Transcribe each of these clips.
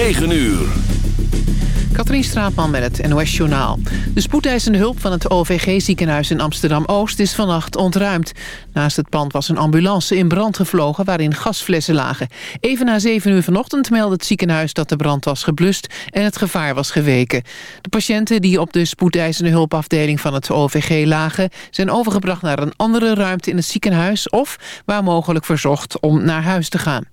9 uur. Katrien Straatman met het NOS-journaal. De spoedeisende hulp van het OVG-ziekenhuis in Amsterdam-Oost is vannacht ontruimd. Naast het pand was een ambulance in brand gevlogen waarin gasflessen lagen. Even na 7 uur vanochtend meldde het ziekenhuis dat de brand was geblust en het gevaar was geweken. De patiënten die op de spoedeisende hulpafdeling van het OVG lagen... zijn overgebracht naar een andere ruimte in het ziekenhuis... of waar mogelijk verzocht om naar huis te gaan.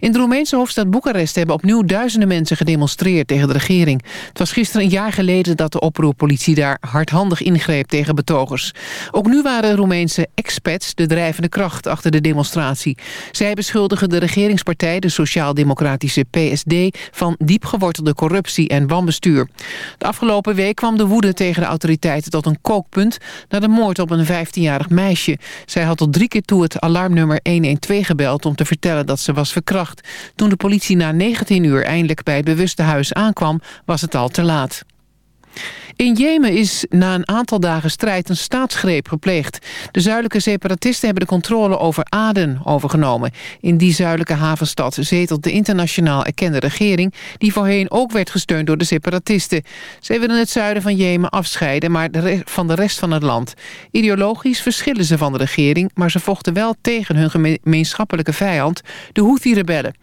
In de Roemeense hoofdstad Boekarest hebben opnieuw duizenden mensen gedemonstreerd tegen de regering. Het was gisteren een jaar geleden dat de oproerpolitie daar hardhandig ingreep tegen betogers. Ook nu waren Roemeense expats de drijvende kracht achter de demonstratie. Zij beschuldigen de regeringspartij, de sociaal-democratische PSD, van diepgewortelde corruptie en wanbestuur. De afgelopen week kwam de woede tegen de autoriteiten tot een kookpunt na de moord op een 15-jarig meisje. Zij had tot drie keer toe het alarmnummer 112 gebeld om te vertellen dat ze was verkracht. Toen de politie na 19 uur eindelijk bij het bewuste huis aankwam, was het al te laat. In Jemen is na een aantal dagen strijd een staatsgreep gepleegd. De zuidelijke separatisten hebben de controle over Aden overgenomen. In die zuidelijke havenstad zetelt de internationaal erkende regering... die voorheen ook werd gesteund door de separatisten. Zij willen het zuiden van Jemen afscheiden maar de van de rest van het land. Ideologisch verschillen ze van de regering... maar ze vochten wel tegen hun gemeenschappelijke vijand, de Houthi-rebellen.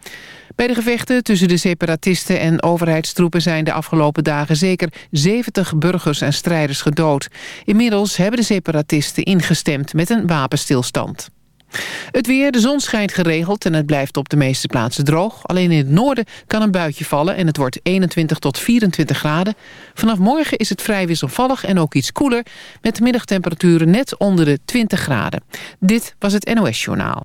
Bij de gevechten tussen de separatisten en overheidstroepen zijn de afgelopen dagen zeker 70 burgers en strijders gedood. Inmiddels hebben de separatisten ingestemd met een wapenstilstand. Het weer, de zon schijnt geregeld en het blijft op de meeste plaatsen droog. Alleen in het noorden kan een buitje vallen en het wordt 21 tot 24 graden. Vanaf morgen is het vrij wisselvallig en ook iets koeler... met middagtemperaturen net onder de 20 graden. Dit was het NOS Journaal.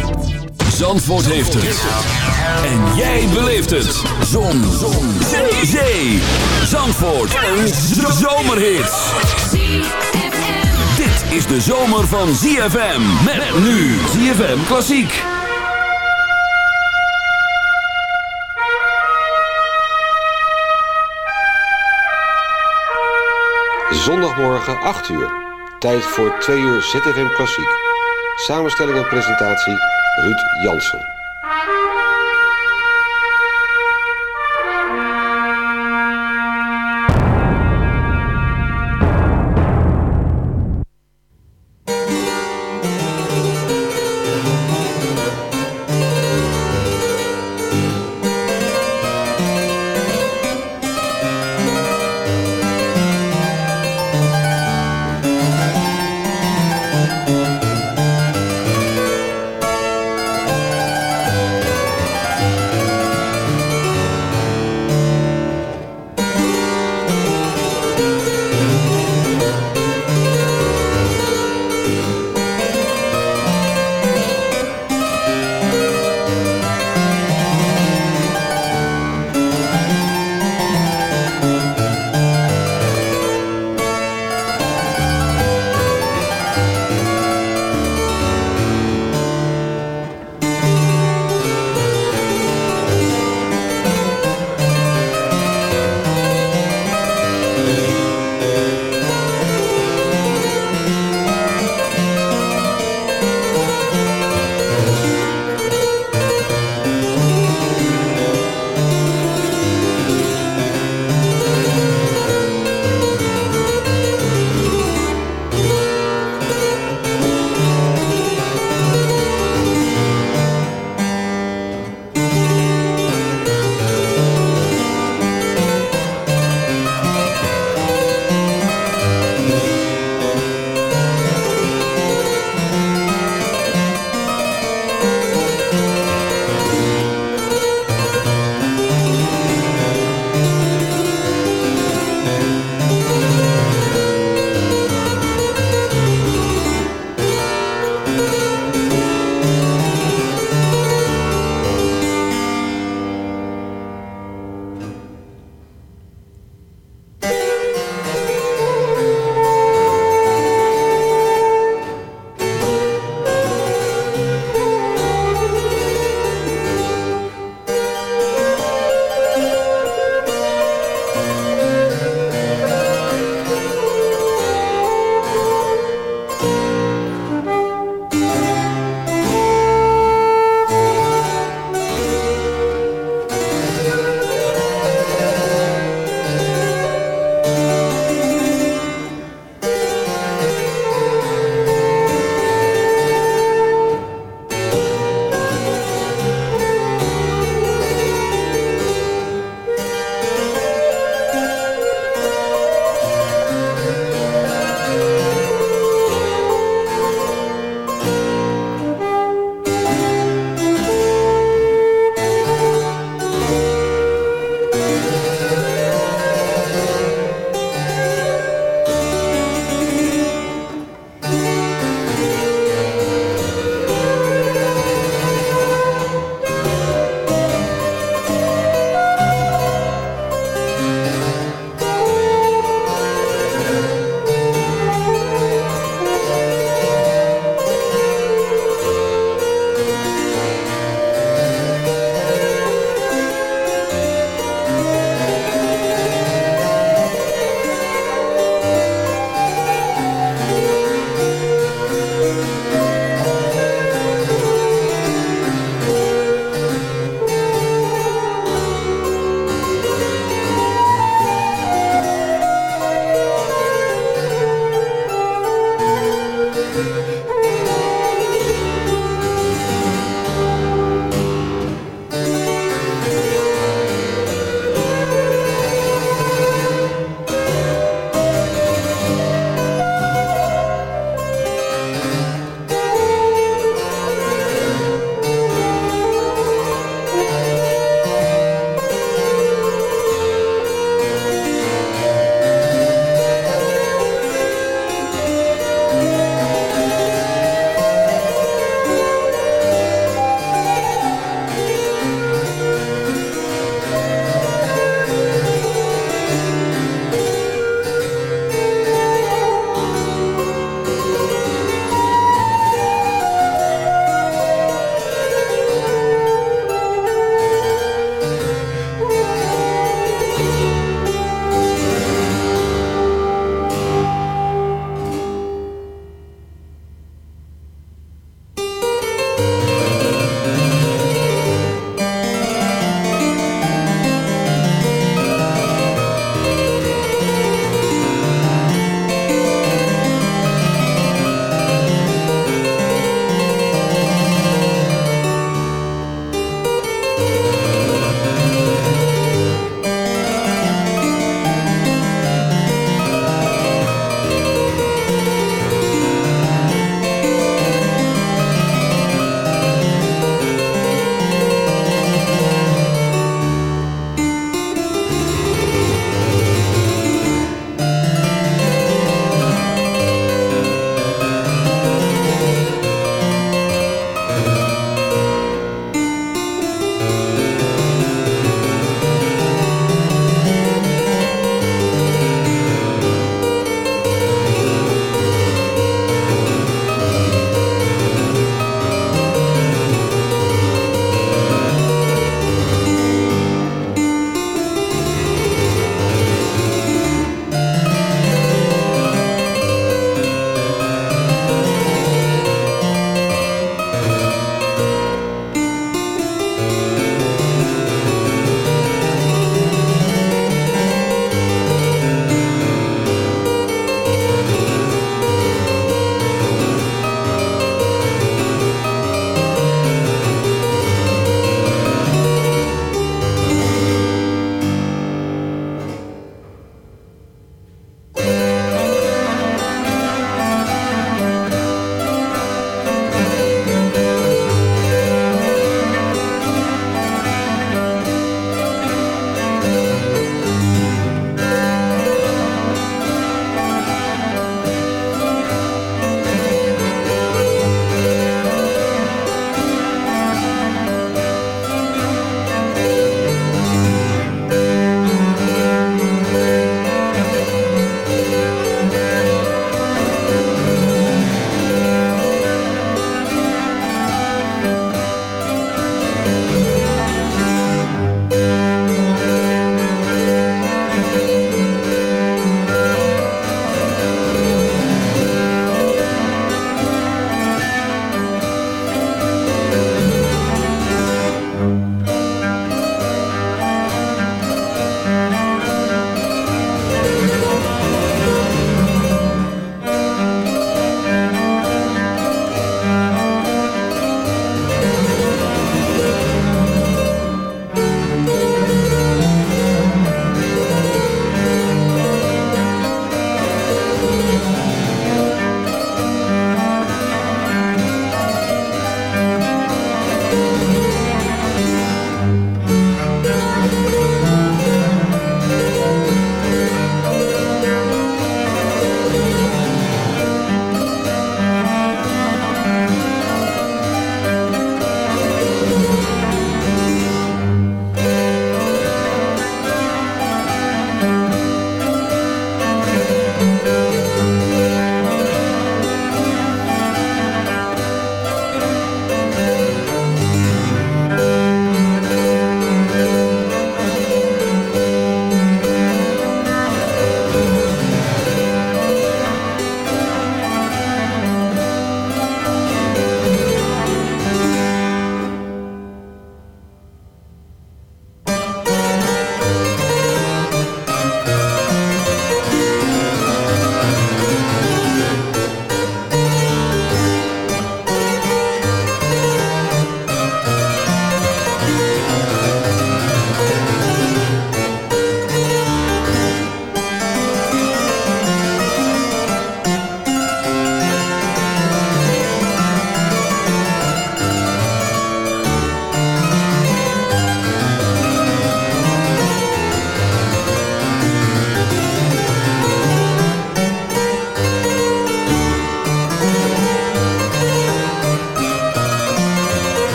Zandvoort heeft het. En jij beleeft het. Zon. Zon. Zee. Zandvoort. Een zomerhit. Dit is de zomer van ZFM. Met nu ZFM Klassiek. Zondagmorgen 8 uur. Tijd voor 2 uur ZFM Klassiek. Samenstelling en presentatie Ruud Jansen.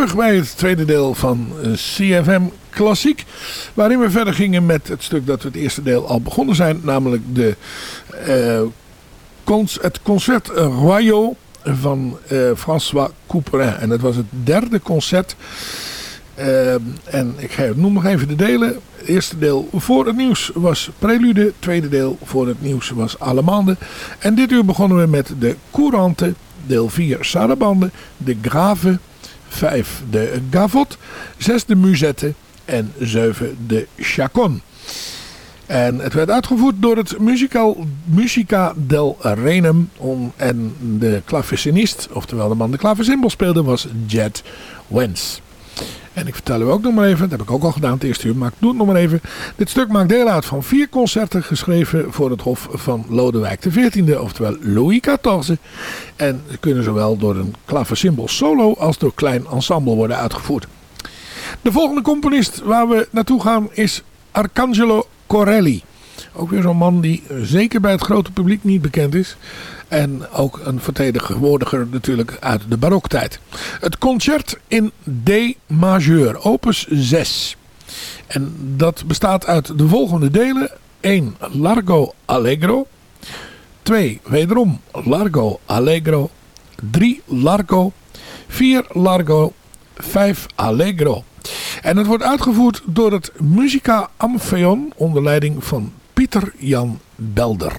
Terug bij het tweede deel van eh, CFM Klassiek. Waarin we verder gingen met het stuk dat we het eerste deel al begonnen zijn. Namelijk de, uh, het concert Royaux van uh, François Couperin. En dat was het derde concert. en ik noem nog even de delen. Het eerste deel voor het nieuws was Prelude. Het tweede deel voor het nieuws was Allemande. En dit uur begonnen we met de Courante. Deel 4 Sarabande. De Grave 5 de Gavot, 6 de Musette en 7 de Chacon. En het werd uitgevoerd door het musical, Musica del Renum. En de klavecinist, oftewel de man de klaversymbol speelde, was Jet Wens. En ik vertel u ook nog maar even, dat heb ik ook al gedaan het eerste uur, maar ik doe het nog maar even. Dit stuk maakt deel uit van vier concerten geschreven voor het hof van Lodewijk XIV, oftewel Louis XIV. En ze kunnen zowel door een klaversymbol solo als door klein ensemble worden uitgevoerd. De volgende componist waar we naartoe gaan is Arcangelo Corelli. Ook weer zo'n man die zeker bij het grote publiek niet bekend is. En ook een vertegenwoordiger natuurlijk uit de baroktijd. Het concert in D majeur, opus 6. En dat bestaat uit de volgende delen. 1. Largo Allegro. 2. Wederom Largo Allegro. 3. Largo. 4. Largo. 5. Allegro. En het wordt uitgevoerd door het Musica Ampheon onder leiding van Pieter Jan Belder.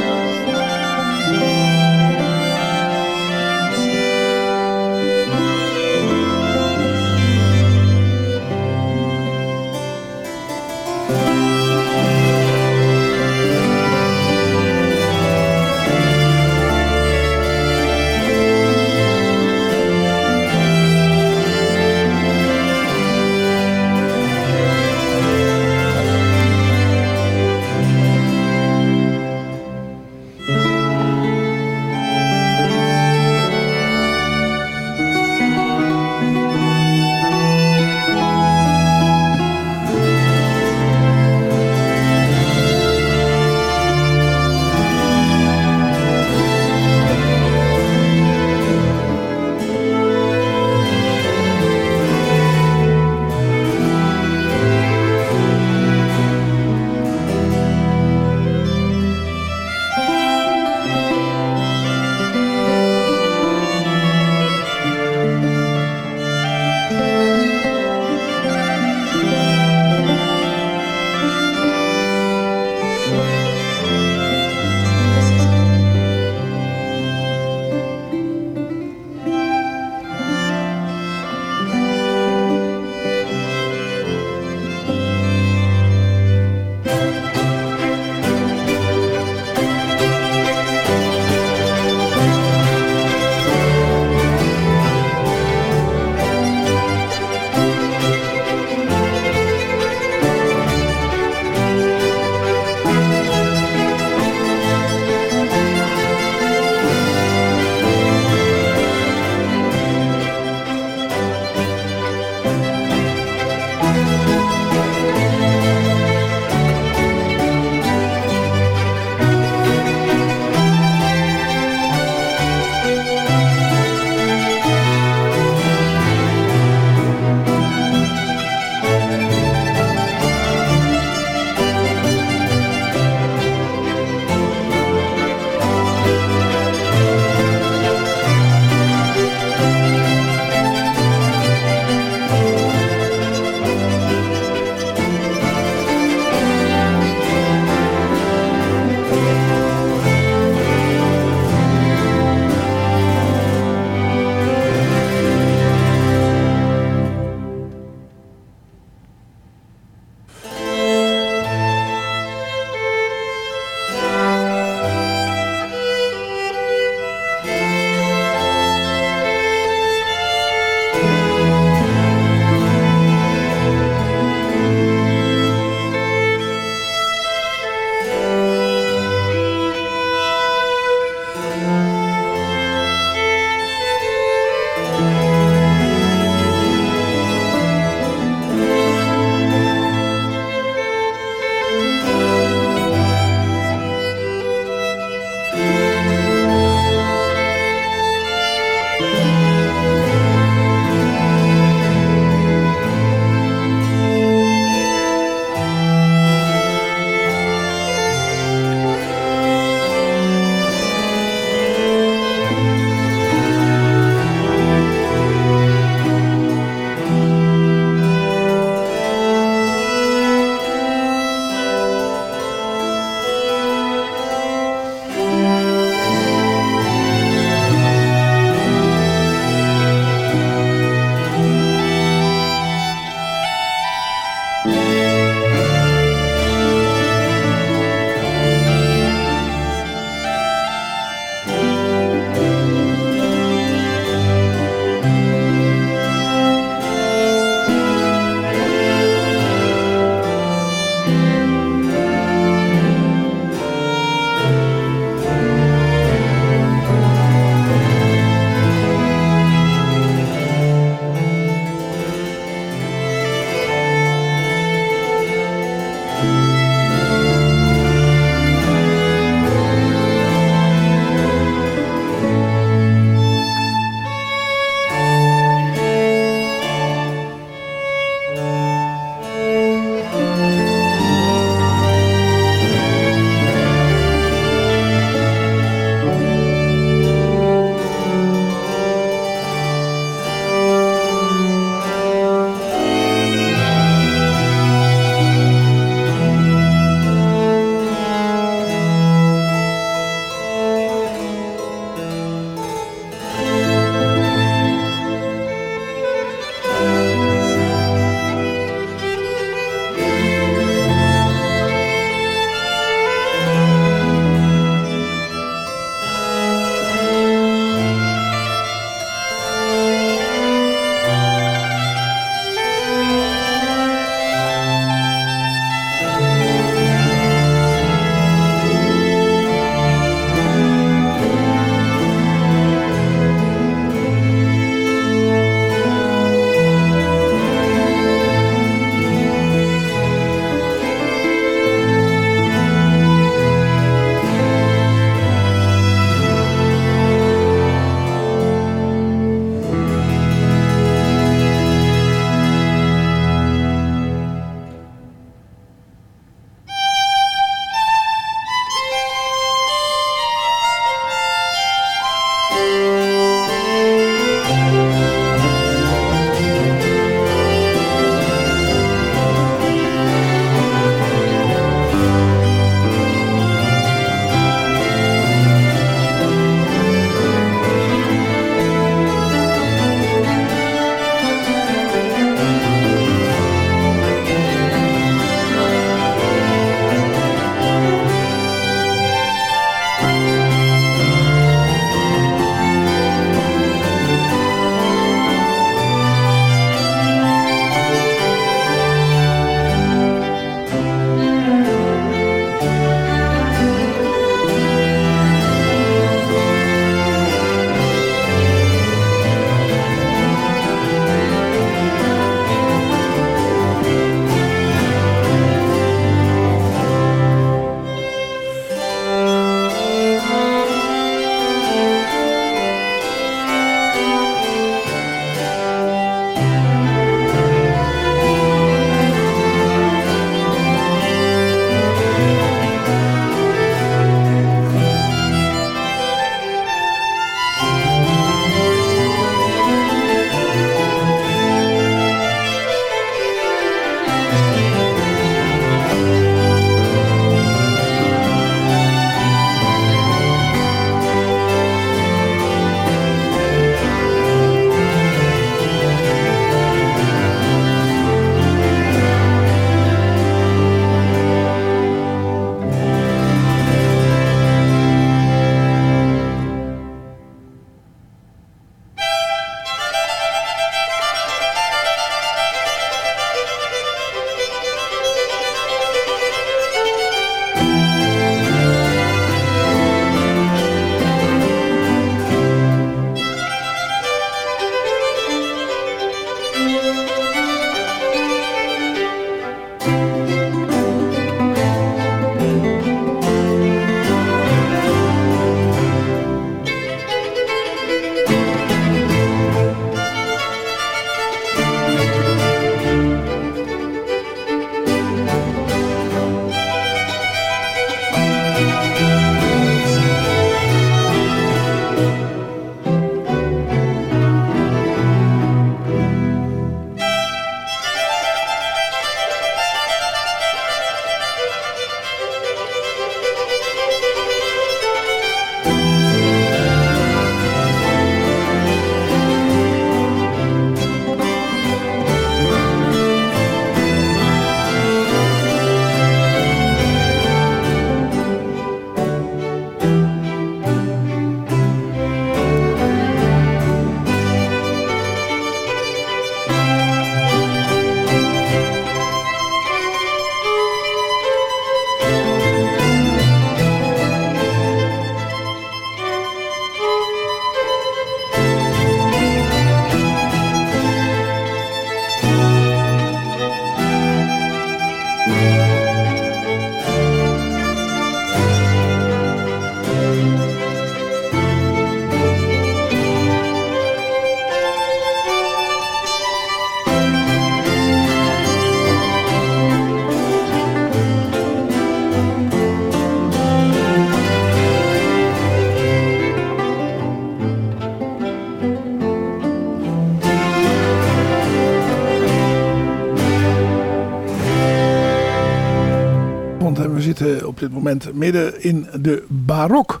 Dit moment midden in de barok.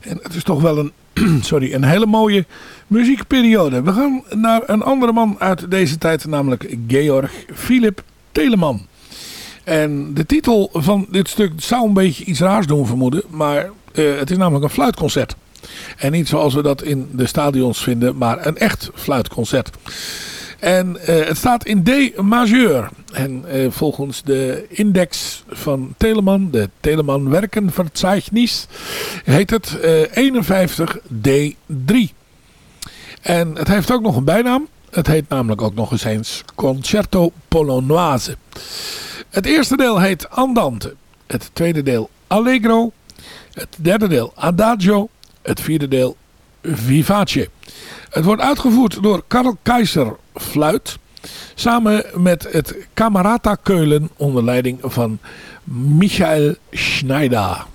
En het is toch wel een, sorry, een hele mooie muziekperiode. We gaan naar een andere man uit deze tijd, namelijk Georg Philip Telemann. En de titel van dit stuk zou een beetje iets raars doen vermoeden, maar uh, het is namelijk een fluitconcert. En niet zoals we dat in de stadions vinden, maar een echt fluitconcert. En uh, het staat in D majeur. En uh, volgens de index van Telemann, de Telemann Werkenverzeichnis, heet het uh, 51D3. En het heeft ook nog een bijnaam. Het heet namelijk ook nog eens eens Concerto Polonoise. Het eerste deel heet Andante. Het tweede deel Allegro. Het derde deel Adagio. Het vierde deel Vivace. Het wordt uitgevoerd door Karl Keizer Fluit. Samen met het Camerata Keulen onder leiding van Michael Schneider.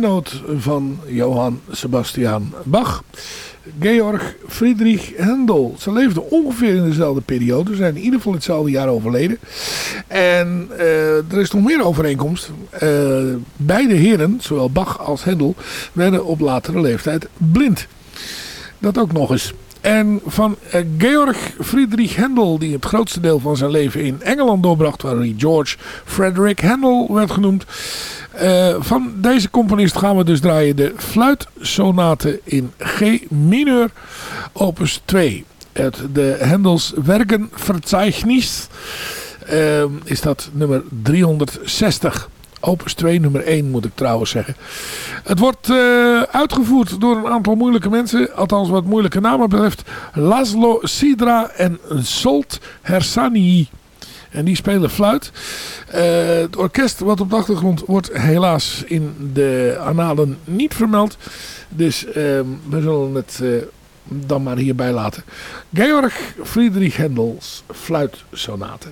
Tijdgenoot van Johann Sebastian Bach. Georg Friedrich Händel. Ze leefden ongeveer in dezelfde periode. Zijn in ieder geval hetzelfde jaar overleden. En uh, er is nog meer overeenkomst. Uh, beide heren, zowel Bach als Händel, werden op latere leeftijd blind. Dat ook nog eens. En van uh, Georg Friedrich Händel, die het grootste deel van zijn leven in Engeland doorbracht, waar hij George Frederick Händel werd genoemd. Uh, van deze componist gaan we dus draaien de fluitsonate in G mineur, opus 2. Het, de Händels Werkenverzeichnis uh, is dat nummer 360. Opus 2, nummer 1 moet ik trouwens zeggen. Het wordt uh, uitgevoerd door een aantal moeilijke mensen. Althans wat moeilijke namen betreft. Laszlo Sidra en Solt Hersani. En die spelen fluit. Uh, het orkest wat op de achtergrond wordt helaas in de analen niet vermeld. Dus uh, we zullen het uh, dan maar hierbij laten. Georg Friedrich Händels fluitsonate.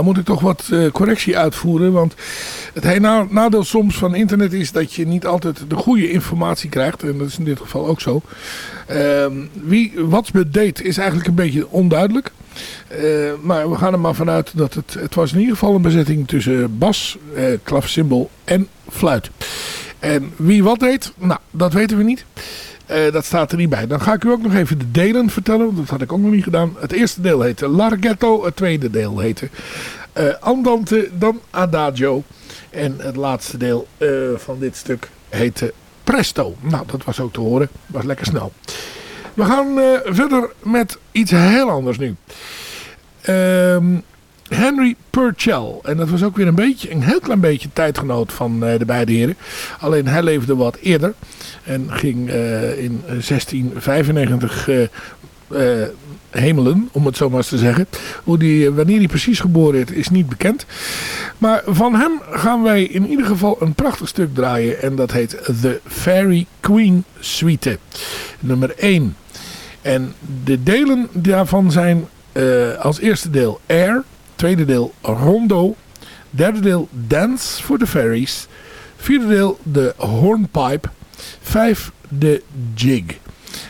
Daar moet ik toch wat uh, correctie uitvoeren. Want het nadeel soms van internet is dat je niet altijd de goede informatie krijgt. En dat is in dit geval ook zo. Uh, wie Watsbut deed is eigenlijk een beetje onduidelijk. Uh, maar we gaan er maar vanuit dat het, het was in ieder geval een bezetting tussen bas, uh, klavecimbal en fluit. En wie wat deed, nou dat weten we niet. Uh, dat staat er niet bij. Dan ga ik u ook nog even de delen vertellen. Dat had ik ook nog niet gedaan. Het eerste deel heette Larghetto. Het tweede deel heette uh, Andante, dan Adagio. En het laatste deel uh, van dit stuk heette Presto. Nou, dat was ook te horen. Was lekker snel. We gaan verder met iets heel anders nu. Ehm Henry Purcell. En dat was ook weer een beetje, een heel klein beetje tijdgenoot van de beide heren. Alleen hij leefde wat eerder. En ging uh, in 1695 uh, hemelen, om het zo maar eens te zeggen. Hoe die, wanneer hij precies geboren is, is niet bekend. Maar van hem gaan wij in ieder geval een prachtig stuk draaien. En dat heet The Fairy Queen Suite. Nummer 1. En de delen daarvan zijn als eerste deel Air tweede deel Rondo. Derde deel Dance for the Fairies. Vierde deel de Hornpipe. Vijf de Jig.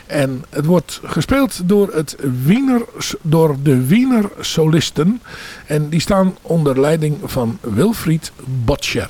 En het wordt gespeeld door, het Wiener, door de Wiener solisten. En die staan onder leiding van Wilfried Botcher.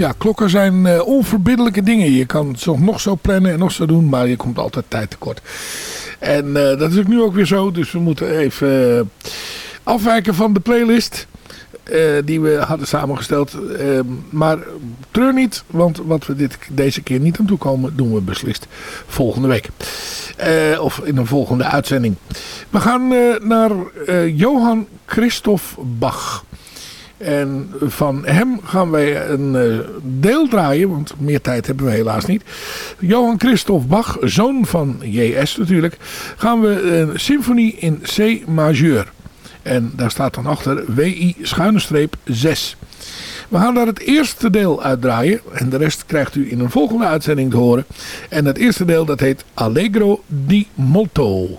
Ja, klokken zijn uh, onverbiddelijke dingen. Je kan het nog zo plannen en nog zo doen, maar je komt altijd tijd tekort. En uh, dat is ook nu ook weer zo, dus we moeten even uh, afwijken van de playlist. die we hadden samengesteld. maar treur niet, want wat we dit, deze keer niet aan toe komen, doen we beslist volgende week. of in een volgende uitzending. We gaan naar Johan Christoph Bach. En van hem gaan wij een uh, deel draaien, want meer tijd hebben we helaas niet. Johan Christoph Bach, zoon van J.S. natuurlijk, gaan we een symfonie in C majeur. En daar staat dan achter WI schuine streep 6. We gaan daar het eerste deel uitdraaien en de rest krijgt u in een volgende uitzending te horen. En het eerste deel dat heet Allegro di Molto.